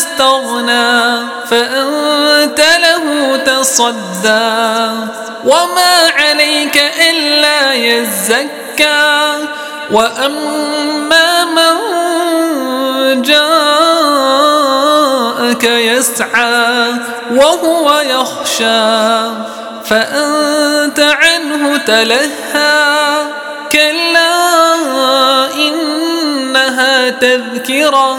استغنى فأنت له تصدى وما عليك إلا يزكى وأما من جاءك يسعى وهو يخشى فأنت عنه تلهى كلا إنها تذكرة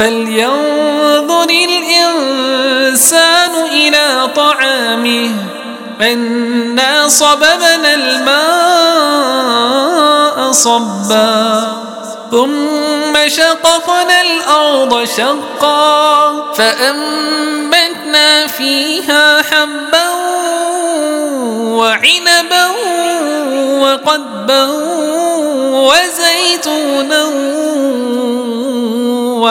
فلينظر الإنسان إلى طعامه أنا صببنا الماء صبا ثم شققنا الأرض شقا فأنبتنا فيها حبا وعنبا وقدبا وزيتونا